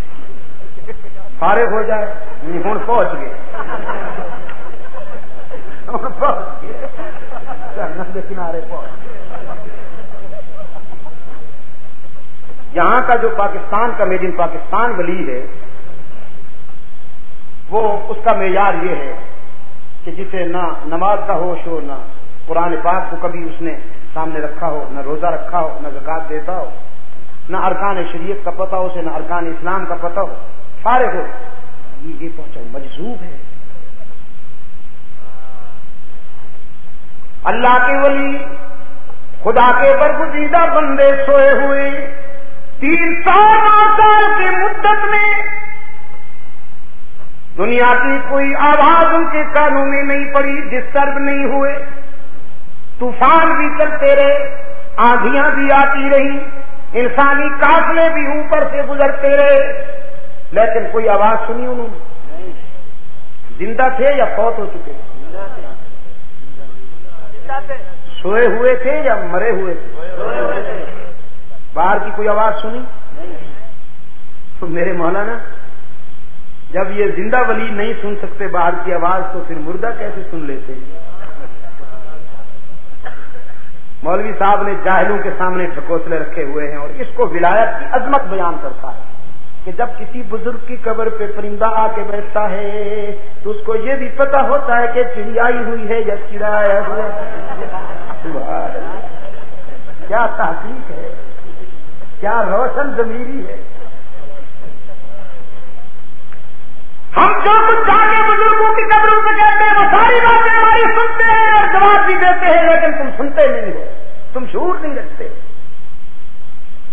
فارغ ہو جائے ہوں پہنچ گئے۔ کنارے پہنچ یہاں کا جو پاکستان کا میڈ ان پاکستان ولی ہے، وہ اس کا معیار یہ ہے کہ جسے نہ نماز کا ہوش ہو، نہ قرآن پاک کو کبھی اس نے سامنے رکھا ہو، نہ روزہ رکھا ہو، نہ زکات دیتا ہو، نہ ارکان شریعت کا پتہ ہو، اسے نہ ارکان اسلام کا پتہ ہو سارے ہو۔ یہ پہنچا، مجذوب ہے۔ اللہ کے ولی، خدا کے برگزیدہ بندے سوئے ہوئے تین سو سال کی مدت میں دنیا کی کوئی آواز ان کے کانوں میں نہیں پڑی ڈسٹرب نہیں ہوئے۔ طوفان بھی چلتے رہے آندیاں بھی آتی رہی انسانی قافلے بھی اوپر سے گزرتے رہے۔ لیکن کوئی آواز سنی انہوں نے؟ زندہ تھے یا فوت ہو چکے؟ سوئے ہوئے تھے یا مرے ہوئے تھے؟ باہر کی کوئی آواز سنی؟ تو میرے مولانا جب یہ زندہ ولی نہیں سن سکتے باہر کی آواز تو پھر مردہ کیسے سن لیتے؟ ہیں مولوی صاحب نے جاہلوں کے سامنے ٹھکوسلے رکھے ہوئے ہیں اور اس کو ولایت کی عظمت بیان کرتا ہے۔ کہ جب کسی بزرگ کی قبر پہ پرندہ آ کے بیٹھتا ہے تو اس کو یہ بھی پتا ہوتا ہے کہ چڑیائی ہوئی ہے یا چڑایا ہوا کیا تحقیق ہے؟ کیا روشن ضمیری ہے؟ ہم جو کچھ جانے بزرگوں کی قبروں سے کہتے ہیں، وہ ساری باتیں ہماری سنتے ہیں اور جواب بھی دیتے ہیں، لیکن تم سنتے نہیں ہو۔ تم شعور نہیں رکھتے۔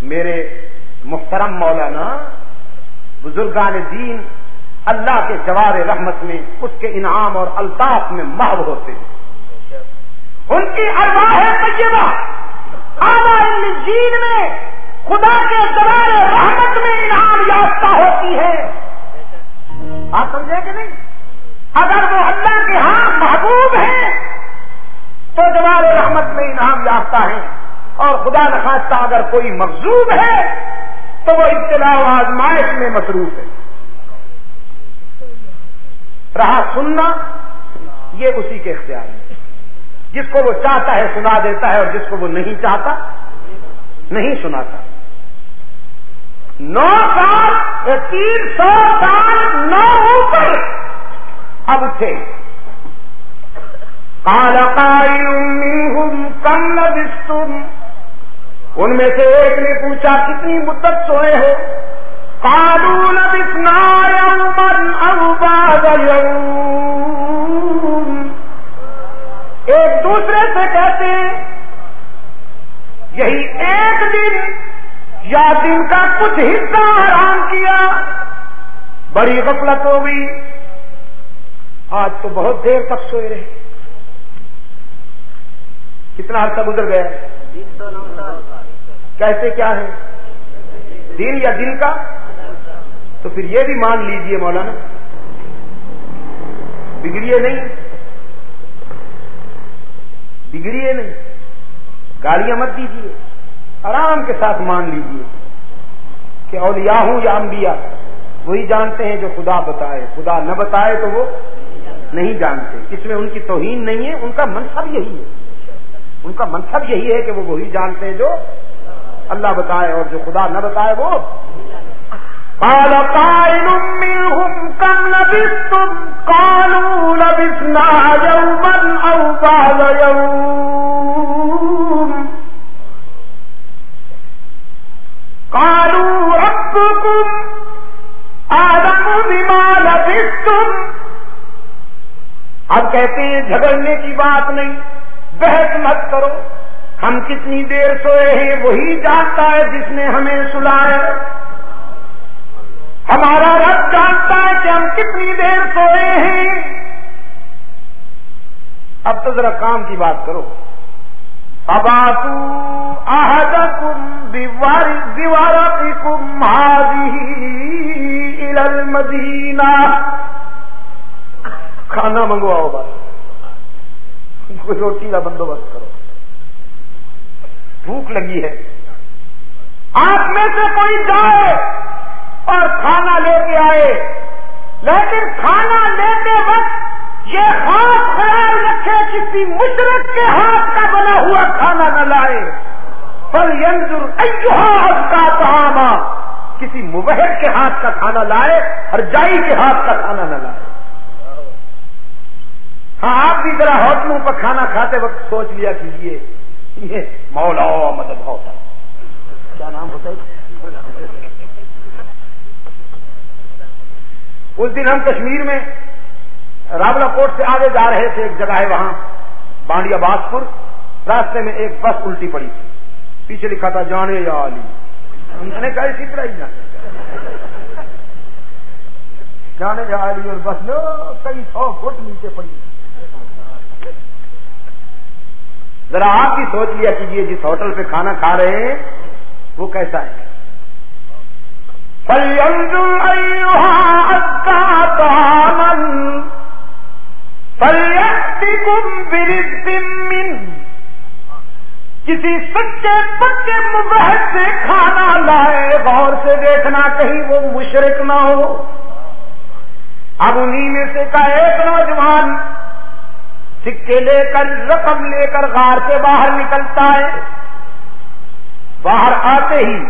میرے محترم مولانا بزرگان دین اللہ کے جوار رحمت میں اس کے انعام اور الطاف میں محو ہوتے ہیں۔ ان کی ارواح طیبہ۔ آنا جین میں خدا کے جوار رحمت میں انعام یافتہ ہوتی ہے۔ آپ سمجھے کہ نہیں؟ اگر وہ اللہ کے ہاں محبوب ہیں تو جواب رحمت میں انعام یافتہ ہیں۔ اور خدا نخواستہ اگر کوئی مقصوب ہے تو وہ ابتدا و آزمائش میں مصروف ہے۔ رہا سننا، یہ اسی کے اختیار ہے جس کو وہ چاہتا ہے سنا دیتا ہے اور جس کو وہ نہیں چاہتا، نہیں سناتا۔ نو سال تین سو سال نو اوپر اب تھے کالا کم تم ان میں سے ایک نے پوچھا، کتنی مدت سوئے ہو کالو نبسنا ایک دوسرے سے کہتے یہی ایک دن یا دن کا کچھ حصہ آرام کیا۔ بڑی غفلت ہو گئی آج تو بہت دیر تک سوئے رہے۔ کتنا عرصہ گزر گیا؟ کیسے کیا ہے دن یا دن کا؟ تو پھر یہ بھی مان لیجیے مولانا۔ بگڑیے نہیں۔ بگڑیے نہیں۔ گاڑیاں مت دیجیے آرام کے ساتھ مان لیجیے کہ اولیاء ہوں یا انبیاء۔ وہی جانتے ہیں جو خدا بتائے۔ خدا نہ بتائے تو وہ نہیں جانتے۔ اس میں ان کی توہین نہیں ہے۔ ان کا منصب یہی ہے۔ ان کا منصب یہی ہے کہ وہ وہی جانتے ہیں جو اللہ بتائے اور جو خدا نہ بتائے وہ قال قائل منهم كم لبثتم قالوا لبثنا يوما أو بعض يوم قالوا ربكم آدم بما لبثتم اب کہتے ہیں، جھگڑنے کی بات نہیں، بحث مت کرو۔ ہم کتنی دیر سوئے ہیں وہی جانتا ہے جس نے ہمیں سلایا ہمارا رب جانتا ہے کہ ہم کتنی دیر سوئے ہیں۔ اب تو ذرا کام کی بات کرو۔ اباسو احدكم بورقكم هذه الى المدينه کھانا منگواؤ بس۔ کوئی روٹی کا بندوبست کرو۔ بھوک لگی ہے۔ آپ میں سے کوئی جائے اور کھانا لے کے آئے۔ لیکن کھانا لیتے وقت یہ خاص خیال رکھے کسی مشرق کے ہاتھ کا بنا ہوا کھانا نہ لائے۔ پر ینزر ایوہا کا پہاما کسی مبہر کے ہاتھ کا کھانا لائے اور جائی کے ہاتھ کا کھانا نہ لائے۔ ہاں آپ بھی ذرا ہوٹلوں پر کھانا کھاتے وقت سوچ لیا کیجیے یہ مولا مدد ہوتا کیا نام ہوتا ہے؟ اس دن ہم کشمیر میں راولا کوٹ سے آگے جا رہے تھے، ایک جگہ ہے وہاں بانڈیا باس پور۔ راستے میں ایک بس الٹی پڑی تھی۔ پیچھے لکھا تھا، جانے یا علی۔ میں نے کہا، اسی طرح ہی جانے جا رہی اور بس لو کئی سو فٹ نیچے پڑی۔ ذرا آپ بھی سوچ لیا کیجیے جس ہوٹل پہ کھانا کھا رہے ہیں، وہ کیسا ہے؟ کسی سچے پچے مبحث سے کھانا لائے، غور سے دیکھنا کہیں وہ مشرق نہ ہو۔ اب انہیں میں سے کا ایک نوجوان سکے لے کر، رقم لے کر غار سے باہر نکلتا ہے۔ باہر آتے ہی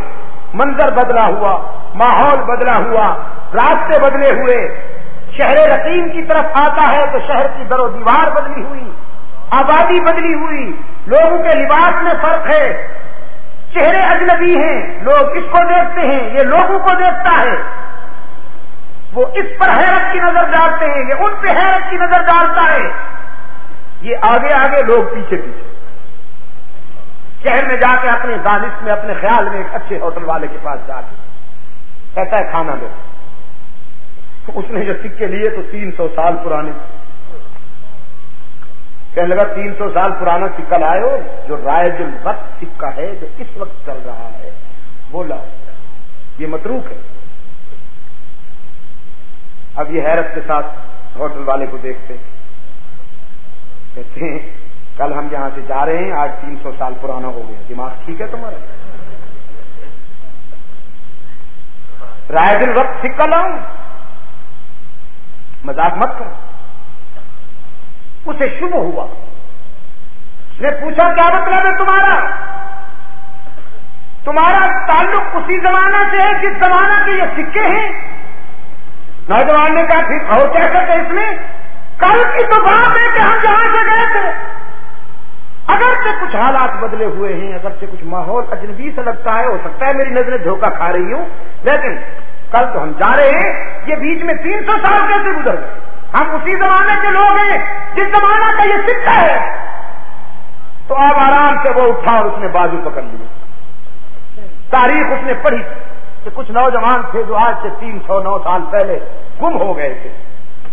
منظر بدلا ہوا، ماحول بدلا ہوا، راستے بدلے ہوئے۔ شہر رقیم کی طرف آتا ہے تو شہر کی در و دیوار بدلی ہوئی، آبادی بدلی ہوئی۔ لوگوں کے لباس میں فرق ہے۔ چہرے اجنبی ہیں، لوگ اس کو دیکھتے ہیں، یہ لوگوں کو دیکھتا ہے۔ وہ اس پر حیرت کی نظر ڈالتے ہیں، یہ ان پہ حیرت کی نظر ڈالتا ہے۔ یہ آگے آگے لوگ پیچھے پیچھے۔ شہر میں جا کے اپنے دانش میں، اپنے خیال میں ایک اچھے ہوٹل والے کے پاس جا کے کہتا ہے، کھانا دو۔ اس نے جو سکے لیے تو تین سو سال پرانے۔ کہنے لگا، تین سو سال پرانا سکہ لائے ہو، جو رائے جو وقت سکہ ہے، جو اس وقت چل رہا ہے، وہ لاؤ۔ یہ متروک ہے۔ اب یہ حیرت کے ساتھ ہوٹل والے کو دیکھتے کہتے ہیں، کل ہم یہاں سے جا رہے ہیں، آج تین سو سال پرانا ہو گیا۔ دماغ ٹھیک ہے تمہارا؟ رائے دن وقت سکہ لاؤں۔ مذاق مت کرو۔ اسے شبھ ہوا۔ اس نے پوچھا، کیا مطلب ہے تمہارا؟ تمہارا تعلق اسی زمانہ سے ہے جس زمانہ کے یہ سکے ہیں۔ نوجوان نے کہا، ٹھیک، اور کیا کرتے اس میں؟ کل کی تو بات ہے کہ ہم جہاں سے گئے تھے۔ اگر سے کچھ حالات بدلے ہوئے ہیں اگر سے کچھ ماحول اجنبی سے لگتا ہے، ہو سکتا ہے میری نظریں دھوکہ کھا رہی ہوں، لیکن کل تو ہم جا رہے ہیں، یہ بیچ میں تین سو سال کیسے گزر گئے؟ ہم اسی زمانے کے لوگ ہیں، جس زمانہ کا یہ سکہ ہے۔ تو آپ آرام سے وہ اٹھا اور اس نے بازو پکڑ لیا تاریخ اس نے پڑھی کہ کچھ نوجوان تھے جو آج سے تین سو نو سال پہلے گم ہو گئے تھے۔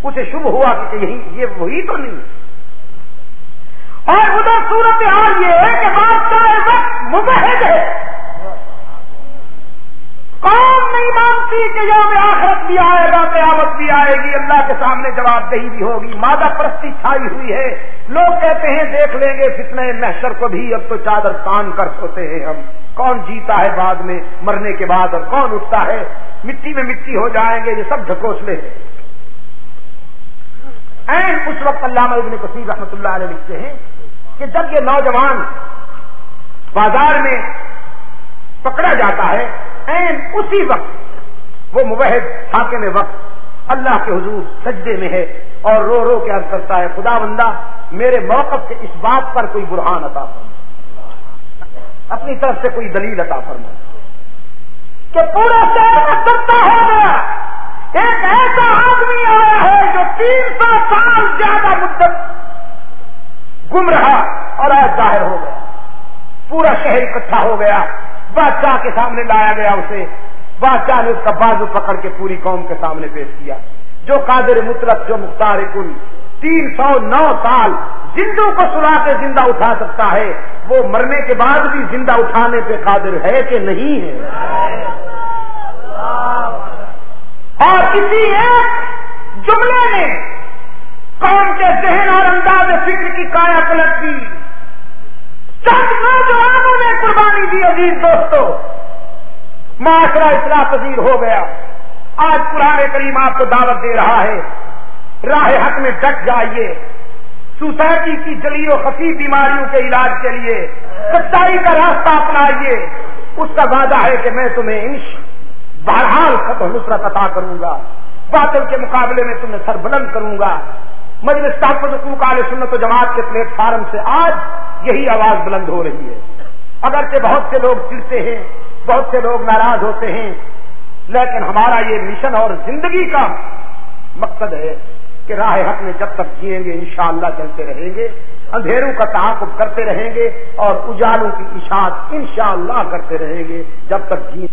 اسے شبھ ہوا کہ یہی یہ وہی تو نہیں اور ادھر صورت حال یہ ہے کہ بادشاہ وقت مبحد ہے کون نہیں مانتی کہ یوم آخرت بھی آئے گا قیامت بھی آئے گی۔ اللہ کے سامنے جواب دہی بھی ہوگی۔ مادہ پرستی چھائی ہوئی ہے۔ لوگ کہتے ہیں، دیکھ لیں گے فتنے محشر کو بھی۔ اب تو چادر تان کر سوتے ہیں ہم۔ کون جیتا ہے بعد میں مرنے کے بعد اور کون اٹھتا ہے؟ مٹی میں مٹی ہو جائیں گے، یہ سب ڈھکوسلے این اس وقت علامہ ابن کثیر رحمۃ اللہ علیہ لکھتے ہیں کہ جب یہ نوجوان بازار میں پکڑا جاتا ہے، این اسی وقت، وہ مبحد حاکم میں وقت اللہ کے حضور سجدے میں ہے اور رو رو کے عرض کرتا ہے، خدا بندہ، میرے موقف سے اس بات پر کوئی برہان عطا فرما۔ اپنی طرف سے کوئی دلیل عطا فرما۔ کہ پورا سکتا ہو گیا ایک ایسا تین سو سال زیادہ مدت گم رہا اور آج ظاہر ہو گیا۔ پورا شہر اکٹھا ہو گیا۔ بادشاہ کے سامنے لایا گیا اسے۔ بادشاہ نے اس کا بازو پکڑ کے پوری قوم کے سامنے پیش کیا۔ جو قادر مطلب جو مختار کل تین سو نو سال زندوں کو سلا کے زندہ اٹھا سکتا ہے۔ وہ مرنے کے بعد بھی زندہ اٹھانے پہ قادر ہے کہ نہیں ہے۔ اور کسی ایک جملے نے قوم کے ذہن اور انداز فکر کی کایا پلٹ کی۔ چند نوجوانوں نے قربانی دی عزیز دوستو۔ معاشرہ اصلاح پذیر ہو گیا۔ آج پرانے کریم آپ کو دعوت دے رہا ہے۔ راہ حق میں ڈٹ جائیے۔ سوسائٹی کی جلی و خفی بیماریوں کے علاج کے لیے سچائی کا راستہ اپنائیے۔ اس کا وعدہ ہے کہ میں تمہیں انش بہرحال ختم نصرت عطا کروں گا۔ باطل کے مقابلے میں تمہیں سر بلند کروں گا۔ مجلس طاقت حقوق عال سنت و جماعت کے پلیٹ فارم سے آج یہی آواز بلند ہو رہی ہے۔ اگرچہ بہت سے لوگ چڑتے ہیں، بہت سے لوگ ناراض ہوتے ہیں، لیکن ہمارا یہ مشن اور زندگی کا مقصد ہے۔ کہ راہ حق میں جب تک جیئیں گے انشاءاللہ چلتے رہیں گے، اندھیروں کا تعاقب کرتے رہیں گے اور اجالوں کی اشاعت انشاءاللہ کرتے رہیں گے جب تک جی